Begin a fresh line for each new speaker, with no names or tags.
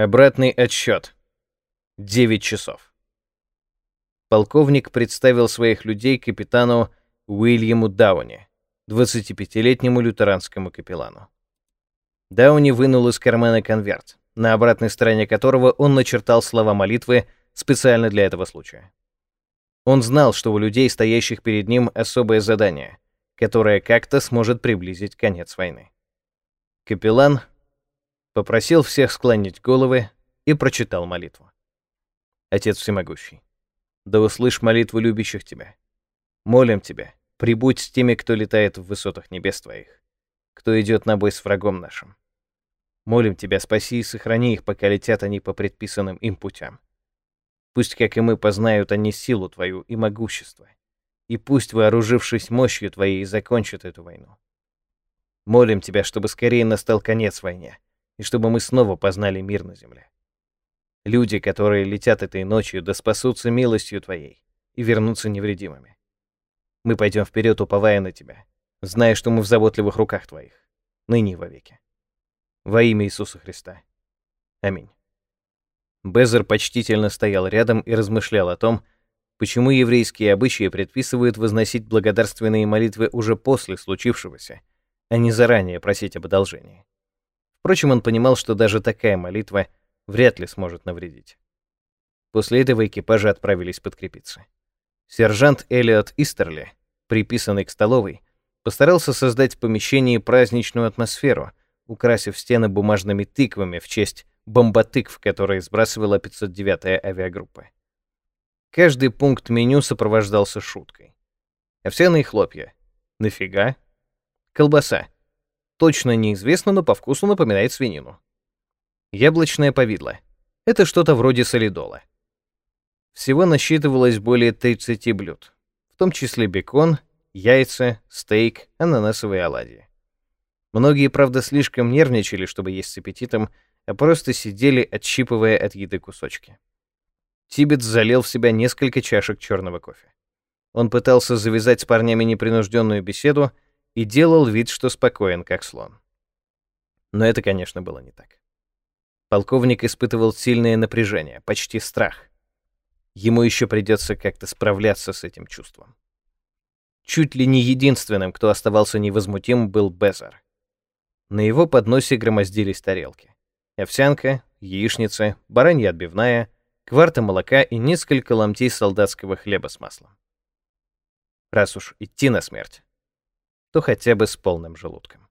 Обратный отсчет. 9 часов. Полковник представил своих людей капитану Уильяму Дауни, 25-летнему лютеранскому капеллану. Дауни вынул из кармана конверт, на обратной стороне которого он начертал слова молитвы специально для этого случая. Он знал, что у людей, стоящих перед ним, особое задание, которое как-то сможет приблизить конец войны. Капеллан попросил всех склонить головы и прочитал молитву. Отец Всемогущий, да услышь молитву любящих Тебя. Молим Тебя, прибудь с теми, кто летает в высотах небес Твоих, кто идет на бой с врагом нашим. Молим Тебя, спаси и сохрани их, пока летят они по предписанным им путям. Пусть, как и мы, познают они силу Твою и могущество, и пусть, вооружившись мощью Твоей, закончат эту войну. Молим Тебя, чтобы скорее настал конец войне, и чтобы мы снова познали мир на земле. Люди, которые летят этой ночью, да спасутся милостью Твоей и вернутся невредимыми. Мы пойдем вперед, уповая на Тебя, зная, что мы в заботливых руках Твоих, ныне и вовеки. Во имя Иисуса Христа. Аминь. Безер почтительно стоял рядом и размышлял о том, почему еврейские обычаи предписывают возносить благодарственные молитвы уже после случившегося, а не заранее просить об одолжении. Впрочем, он понимал, что даже такая молитва вряд ли сможет навредить. После этого экипажи отправились подкрепиться. Сержант Элиот Истерли, приписанный к столовой, постарался создать в помещении праздничную атмосферу, украсив стены бумажными тыквами в честь бомботыкв, которые сбрасывала 509-я авиагруппа. Каждый пункт меню сопровождался шуткой. Овсяные хлопья. Нафига? Колбаса. Точно неизвестно, но по вкусу напоминает свинину. Яблочное повидло. Это что-то вроде солидола. Всего насчитывалось более 30 блюд, в том числе бекон, яйца, стейк, ананасовые оладьи. Многие, правда, слишком нервничали, чтобы есть с аппетитом, а просто сидели, отщипывая от еды кусочки. Тибет залил в себя несколько чашек черного кофе. Он пытался завязать с парнями непринужденную беседу и делал вид, что спокоен, как слон. Но это, конечно, было не так. Полковник испытывал сильное напряжение, почти страх. Ему еще придется как-то справляться с этим чувством. Чуть ли не единственным, кто оставался невозмутим, был Безар. На его подносе громоздились тарелки. Овсянка, яичница, баранья отбивная, кварта молока и несколько ломтей солдатского хлеба с маслом. Раз уж идти на смерть, то хотя бы с полным желудком.